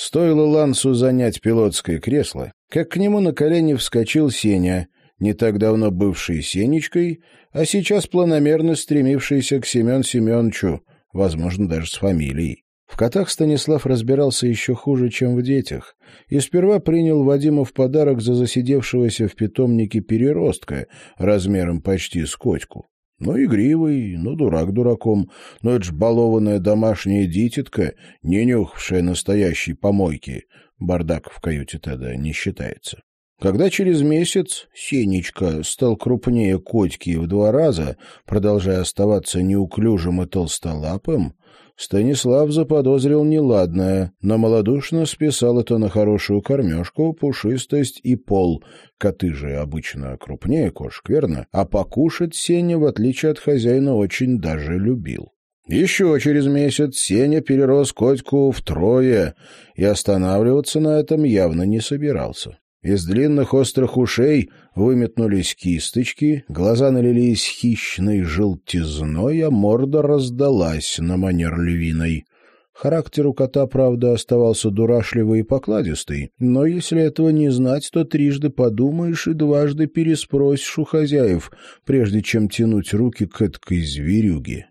Стоило Лансу занять пилотское кресло, как к нему на колени вскочил Сеня, не так давно бывший Сенечкой, а сейчас планомерно стремившийся к Семен Семеновичу, возможно, даже с фамилией. В котах Станислав разбирался еще хуже, чем в детях, и сперва принял Вадима в подарок за засидевшегося в питомнике переростка размером почти с котьку. Ну, игривый, ну, дурак дураком, но это ж балованная домашняя дитятка, не нюхавшая настоящей помойки. Бардак в каюте тогда не считается. Когда через месяц Сенечка стал крупнее котики в два раза, продолжая оставаться неуклюжим и толстолапым, Станислав заподозрил неладное, но малодушно списал это на хорошую кормежку, пушистость и пол. Коты же обычно крупнее кошек, верно? А покушать Сеня, в отличие от хозяина, очень даже любил. Еще через месяц Сеня перерос котику втрое и останавливаться на этом явно не собирался. Из длинных острых ушей выметнулись кисточки, глаза налились хищной желтизной, а морда раздалась на манер львиной. Характер у кота, правда, оставался дурашливый и покладистый, но если этого не знать, то трижды подумаешь и дважды переспросишь у хозяев, прежде чем тянуть руки к эткой зверюге.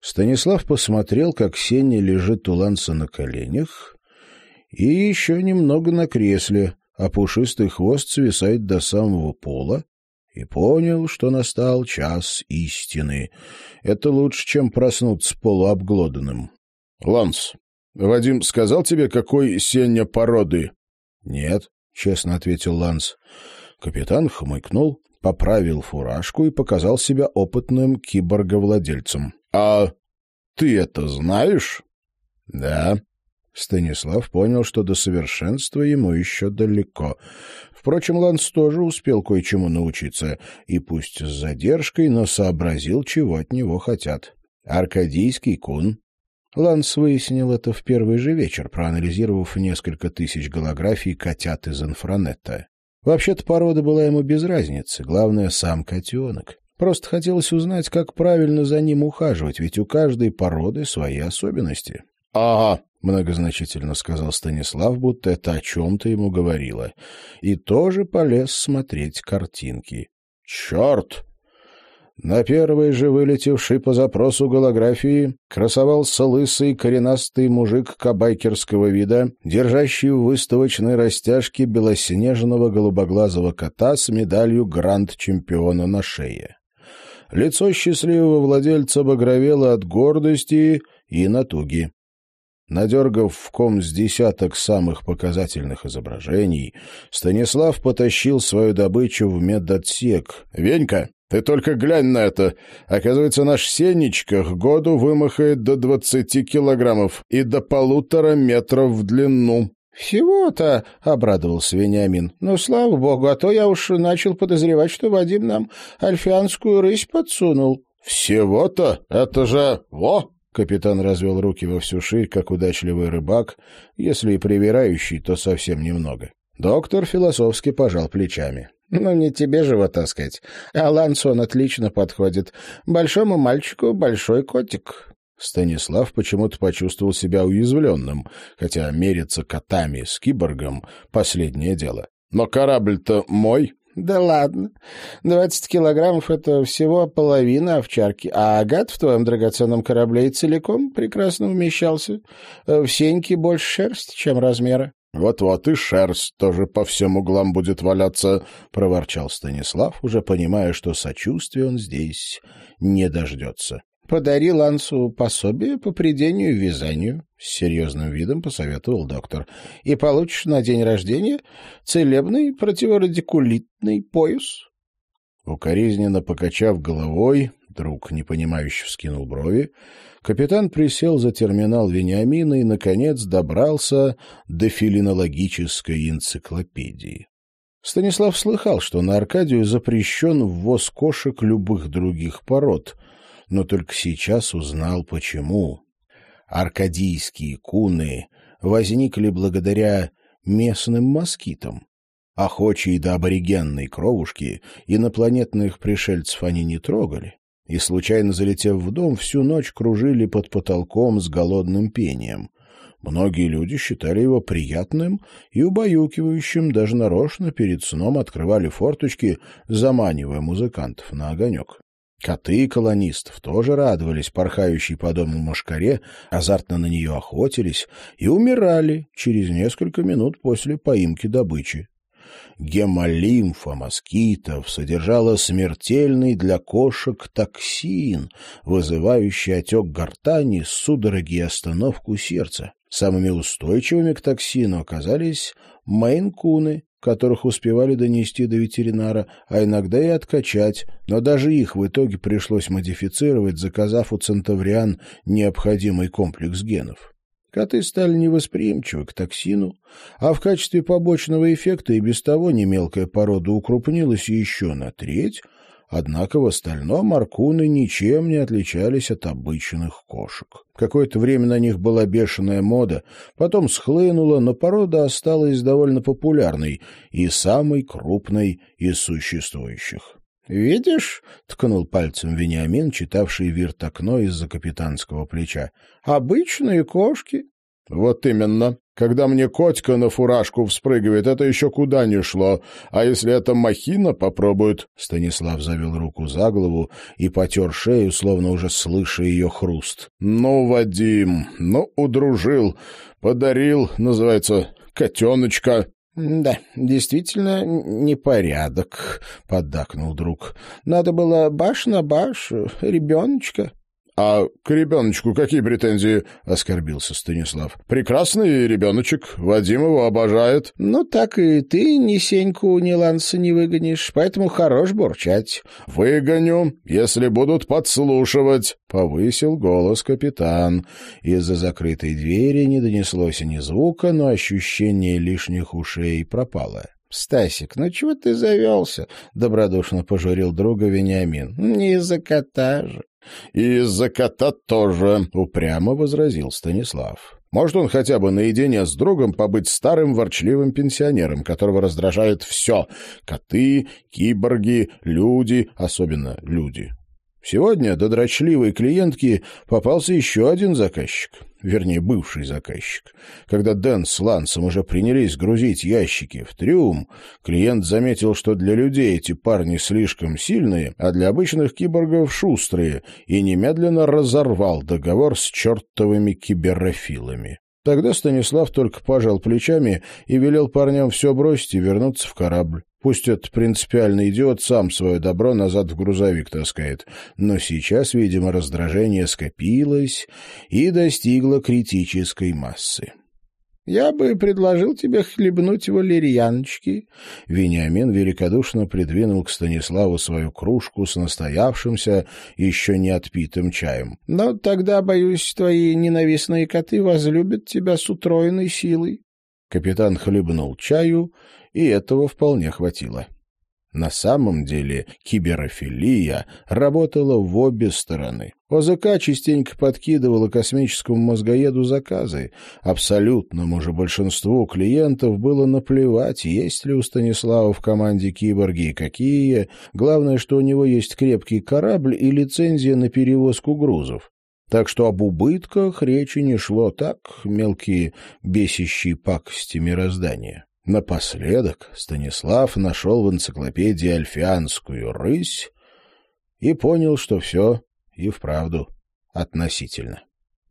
Станислав посмотрел, как Сеня лежит у Ланса на коленях, и еще немного на кресле, а пушистый хвост свисает до самого пола, и понял, что настал час истины. Это лучше, чем проснуться полуобглоданным. — Ланс, Вадим сказал тебе, какой сеня породы? — Нет, — честно ответил Ланс. Капитан хмыкнул, поправил фуражку и показал себя опытным киборговладельцем. — А ты это знаешь? — Да. Станислав понял, что до совершенства ему еще далеко. Впрочем, Ланс тоже успел кое-чему научиться, и пусть с задержкой, но сообразил, чего от него хотят. Аркадийский кун. Ланс выяснил это в первый же вечер, проанализировав несколько тысяч голографий котят из инфранета. Вообще-то порода была ему без разницы, главное — сам котенок. Просто хотелось узнать, как правильно за ним ухаживать, ведь у каждой породы свои особенности. — Ага, — многозначительно сказал Станислав, будто это о чем-то ему говорило, и тоже полез смотреть картинки. «Черт!» На первой же вылетевшей по запросу голографии красовался лысый коренастый мужик кабайкерского вида, держащий в выставочной растяжке белоснежного голубоглазого кота с медалью гранд-чемпиона на шее. Лицо счастливого владельца багровело от гордости и натуги. Надергав в ком с десяток самых показательных изображений, Станислав потащил свою добычу в медотсек. «Венька, ты только глянь на это! Оказывается, наш Сенечка к году вымахает до двадцати килограммов и до полутора метров в длину». «Всего-то», — обрадовался Вениамин. «Ну, слава богу, а то я уж начал подозревать, что Вадим нам альфианскую рысь подсунул». «Всего-то? Это же... Во!» Капитан развел руки во всю ширь, как удачливый рыбак, если и привирающий, то совсем немного. Доктор философски пожал плечами. «Ну, не тебе же его таскать. А Лансон отлично подходит. Большому мальчику большой котик». Станислав почему-то почувствовал себя уязвленным, хотя мериться котами с киборгом — последнее дело. «Но корабль-то мой», да ладно. Двадцать килограммов — это всего половина овчарки, а агат в твоем драгоценном корабле целиком прекрасно умещался. В сеньке больше шерсти, чем размера. «Вот-вот и шерсть тоже по всем углам будет валяться», — проворчал Станислав, уже понимая, что сочувствия он здесь не дождется. Подари Лансу пособие по придению и вязанию, — с серьезным видом посоветовал доктор, — и получишь на день рождения целебный противорадикулитный пояс. Укоризненно покачав головой, друг непонимающе вскинул брови, капитан присел за терминал Вениамина и, наконец, добрался до филинологической энциклопедии. Станислав слыхал, что на Аркадию запрещен ввоз кошек любых других пород — но только сейчас узнал, почему. Аркадийские куны возникли благодаря местным москитам. Охочие до аборигенной кровушки, инопланетных пришельцев они не трогали, и, случайно залетев в дом, всю ночь кружили под потолком с голодным пением. Многие люди считали его приятным и убаюкивающим, даже нарочно перед сном открывали форточки, заманивая музыкантов на огонек. Коты колонистов тоже радовались порхающей по дому мошкаре, азартно на нее охотились и умирали через несколько минут после поимки добычи. Гемолимфа москитов содержала смертельный для кошек токсин, вызывающий отек гортани, судороги и остановку сердца. Самыми устойчивыми к токсину оказались мейн-куны, которых успевали донести до ветеринара, а иногда и откачать, но даже их в итоге пришлось модифицировать, заказав у центавриан необходимый комплекс генов. Коты стали невосприимчивы к токсину, а в качестве побочного эффекта и без того немелкая порода укрупнилась еще на треть, Однако в остальном аркуны ничем не отличались от обычных кошек. Какое-то время на них была бешеная мода, потом схлынула, но порода осталась довольно популярной и самой крупной из существующих. «Видишь?» — ткнул пальцем Вениамин, читавший вирт окно из-за капитанского плеча. «Обычные кошки». «Вот именно. Когда мне котика на фуражку вспрыгивает, это еще куда не шло. А если это махина попробует...» Станислав завел руку за голову и потер шею, словно уже слыша ее хруст. «Ну, Вадим, ну, удружил, подарил, называется, котеночка». «Да, действительно, непорядок», — поддакнул друг. «Надо было баш на баш, ребеночка». «А к ребеночку какие претензии?» — оскорбился Станислав. «Прекрасный ребеночек, Вадим его обожает». «Ну, так и ты ни Сеньку, ни Ланса не выгонишь, поэтому хорош бурчать». «Выгоню, если будут подслушивать», — повысил голос капитан. Из-за закрытой двери не донеслось ни звука, но ощущение лишних ушей пропало. «Стасик, ну чего ты завелся?» — добродушно пожурил друга Вениамин. «Не из-за кота же». «И из-за кота тоже», — упрямо возразил Станислав. «Может, он хотя бы наедине с другом побыть старым ворчливым пенсионером, которого раздражает все — коты, киборги, люди, особенно люди». Сегодня до дрочливой клиентки попался еще один заказчик, вернее, бывший заказчик. Когда Дэн с Лансом уже принялись грузить ящики в трюм, клиент заметил, что для людей эти парни слишком сильные, а для обычных киборгов шустрые, и немедленно разорвал договор с чертовыми киберофилами. Тогда Станислав только пожал плечами и велел парням все бросить и вернуться в корабль. Пусть этот принципиальный идиот сам свое добро назад в грузовик таскает. Но сейчас, видимо, раздражение скопилось и достигло критической массы. «Я бы предложил тебе хлебнуть валерьяночки». Вениамин великодушно придвинул к Станиславу свою кружку с настоявшимся, еще не отпитым чаем. «Но тогда, боюсь, твои ненавистные коты возлюбят тебя с утроенной силой». Капитан хлебнул чаю и этого вполне хватило. На самом деле киберофилия работала в обе стороны. ОЗК частенько подкидывала космическому мозгоеду заказы. Абсолютному же большинству клиентов было наплевать, есть ли у Станислава в команде киборги и какие. Главное, что у него есть крепкий корабль и лицензия на перевозку грузов. Так что об убытках речи не шло так, мелкие бесящие пакости мироздания. Напоследок Станислав нашел в энциклопедии альфианскую рысь и понял, что все и вправду относительно.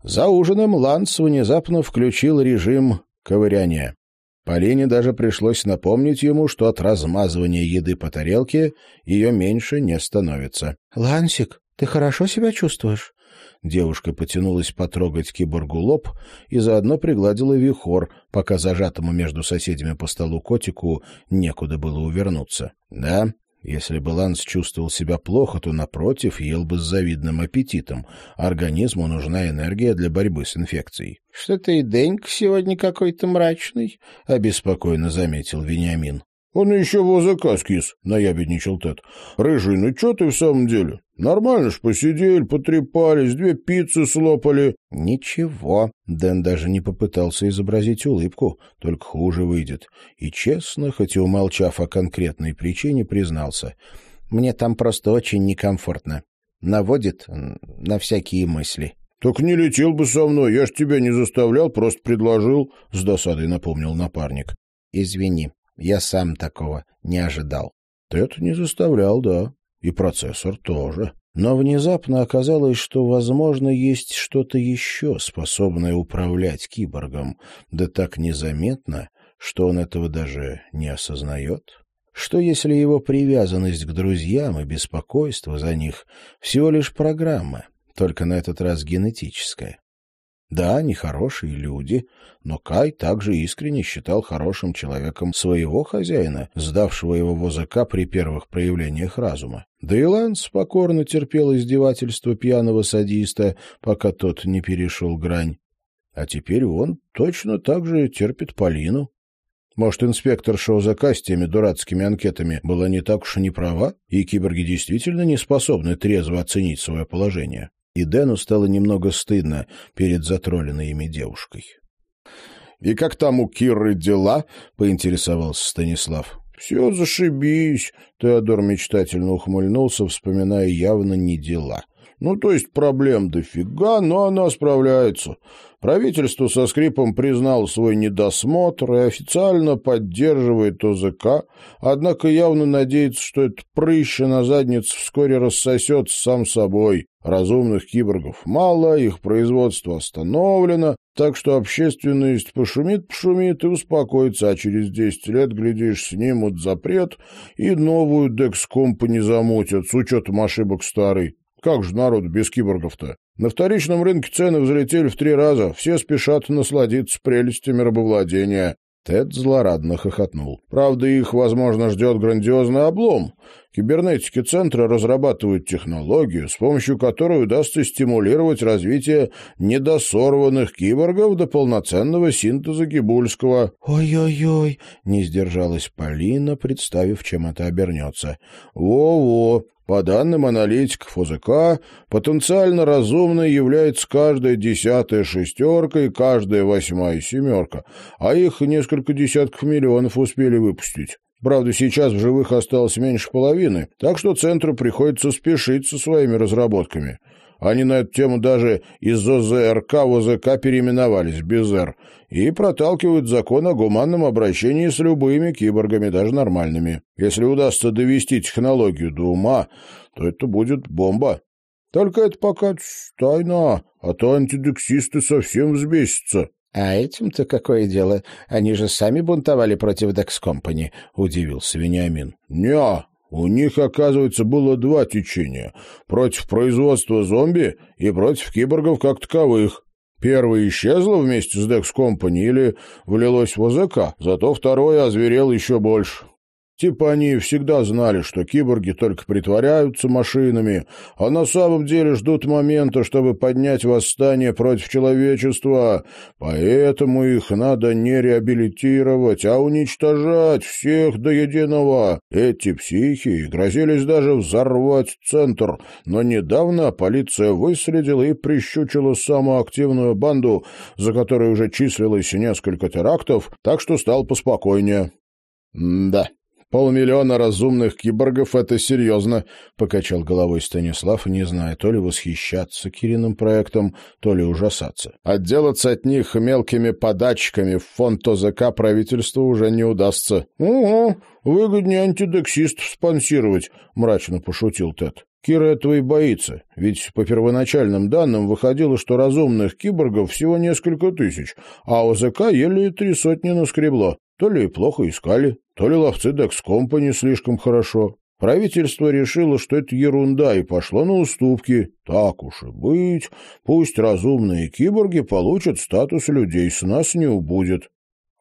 За ужином Ланс внезапно включил режим ковыряния. Полине даже пришлось напомнить ему, что от размазывания еды по тарелке ее меньше не становится. — Лансик, ты хорошо себя чувствуешь? Девушка потянулась потрогать киборгу лоб и заодно пригладила вихор, пока зажатому между соседями по столу котику некуда было увернуться. Да, если бы Ланс чувствовал себя плохо, то, напротив, ел бы с завидным аппетитом. Организму нужна энергия для борьбы с инфекцией. — Что-то и Денька сегодня какой-то мрачный, — обеспокоенно заметил Вениамин. «Он еще в заказ кис», — наябедничал Тед. «Рыжий, ну что ты в самом деле? Нормально ж посидели, потрепались, две пиццы слопали». «Ничего». Дэн даже не попытался изобразить улыбку, только хуже выйдет. И честно, хоть и умолчав о конкретной причине, признался. «Мне там просто очень некомфортно. Наводит на всякие мысли». Так не летел бы со мной, я ж тебя не заставлял, просто предложил, — с досадой напомнил напарник. — Извини, я сам такого не ожидал. — Ты не заставлял, да, и процессор тоже. Но внезапно оказалось, что, возможно, есть что-то еще, способное управлять киборгом, да так незаметно, что он этого даже не осознает. Что если его привязанность к друзьям и беспокойство за них всего лишь программа, только на этот раз генетическая? Да, они хорошие люди, но Кай также искренне считал хорошим человеком своего хозяина, сдавшего его в ОЗК при первых проявлениях разума. Да и Ланс покорно терпел издевательство пьяного садиста, пока тот не перешел грань. А теперь он точно так же терпит Полину. Может, инспектор ОЗК с теми дурацкими анкетами была не так уж и не права, и киборги действительно не способны трезво оценить свое положение и Дэну стало немного стыдно перед затролленной ими девушкой. — И как там у Киры дела? — поинтересовался Станислав. — Все зашибись, — Теодор мечтательно ухмыльнулся, вспоминая явно не дела. — Ну, то есть проблем дофига, но она справляется. Правительство со скрипом признало свой недосмотр и официально поддерживает ОЗК, однако явно надеется, что этот прыщ на заднице вскоре рассосется сам собой. Разумных киборгов мало, их производство остановлено, так что общественность пошумит-пошумит и успокоится, а через десять лет, глядишь, снимут запрет и новую Dex Company замутят с учетом ошибок старой. Как же народ без киборгов-то? На вторичном рынке цены взлетели в три раза, все спешат насладиться прелестями рабовладения. Тед злорадно хохотнул. Правда, их, возможно, ждет грандиозный облом. Кибернетики центра разрабатывают технологию, с помощью которой удастся стимулировать развитие недосорванных киборгов до полноценного синтеза Гибульского. «Ой-ой-ой!» — не сдержалась Полина, представив, чем это обернется. «Во-во!» По данным аналитиков ОЗК, потенциально разумной является каждая десятая шестерка и каждая восьмая семерка, а их несколько десятков миллионов успели выпустить. Правда, сейчас в живых осталось меньше половины, так что центру приходится спешить со своими разработками. Они на эту тему даже из ОЗРК в ОЗК переименовались без «Р» и проталкивают закон о гуманном обращении с любыми киборгами, даже нормальными. Если удастся довести технологию до ума, то это будет бомба. Только это пока тайна, а то антидексисты совсем взбесятся. — А этим-то какое дело? Они же сами бунтовали против Декс Компани, — удивился Вениамин. — Не, у них, оказывается, было два течения — против производства зомби и против киборгов как таковых. Первое исчезло вместе с Dex Company или влилось в ОЗК, зато второе озверел еще больше. Типа они всегда знали, что киборги только притворяются машинами, а на самом деле ждут момента, чтобы поднять восстание против человечества. Поэтому их надо не реабилитировать, а уничтожать всех до единого. Эти психи грозились даже взорвать центр, но недавно полиция выследила и прищучила самую активную банду, за которой уже числилось несколько терактов, так что стал поспокойнее. М да. «Полмиллиона разумных киборгов — это серьезно», — покачал головой Станислав, не зная, то ли восхищаться Кириным проектом, то ли ужасаться. «Отделаться от них мелкими подачками в фонд ОЗК правительству уже не удастся». «Угу, выгоднее антидексистов спонсировать», — мрачно пошутил Тед. Кира этого и боится, ведь по первоначальным данным выходило, что разумных киборгов всего несколько тысяч, а ОЗК еле три сотни наскребло. То ли плохо искали, то ли ловцы Декс Компани слишком хорошо. Правительство решило, что это ерунда, и пошло на уступки. Так уж и быть, пусть разумные киборги получат статус людей, с нас не убудет.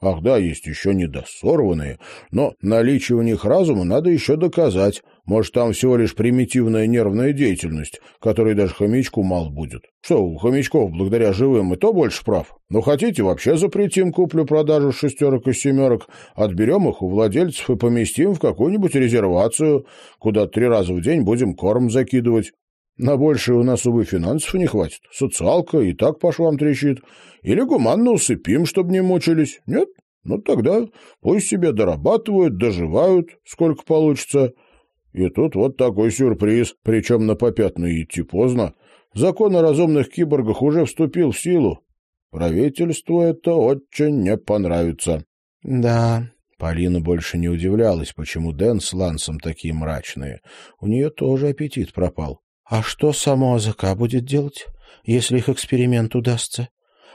Ах да, есть еще недосорванные, но наличие у них разума надо еще доказать. Может, там всего лишь примитивная нервная деятельность, которой даже хомячку мал будет. Что, у хомячков благодаря живым и то больше прав? Ну, хотите, вообще запретим куплю-продажу шестерок и семерок, отберем их у владельцев и поместим в какую-нибудь резервацию, куда три раза в день будем корм закидывать. На большее у нас, увы, финансов не хватит. Социалка и так по швам трещит. Или гуманно усыпим, чтобы не мучились. Нет? Ну, тогда пусть себе дорабатывают, доживают, сколько получится. И тут вот такой сюрприз, причем на попятную идти поздно. Закон о разумных киборгах уже вступил в силу. Правительству это очень не понравится. — Да, Полина больше не удивлялась, почему Дэн с Лансом такие мрачные. У нее тоже аппетит пропал. — А что само АЗК будет делать, если их эксперимент удастся?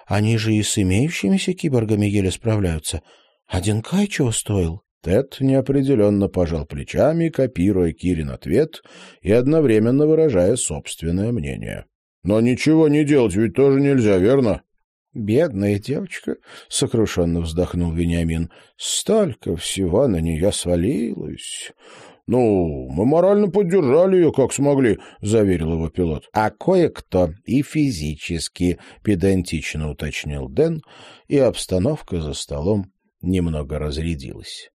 Они же и с имеющимися киборгами еле справляются. Один Кай чего стоил? Тед неопределенно пожал плечами, копируя Кирин ответ и одновременно выражая собственное мнение. «Но ничего не делать ведь тоже нельзя, верно?» «Бедная девочка», — сокрушенно вздохнул Вениамин, — «столько всего на нее свалилось». «Ну, мы морально поддержали ее, как смогли», — заверил его пилот. «А кое-кто и физически», — педантично уточнил Дэн, и обстановка за столом немного разрядилась.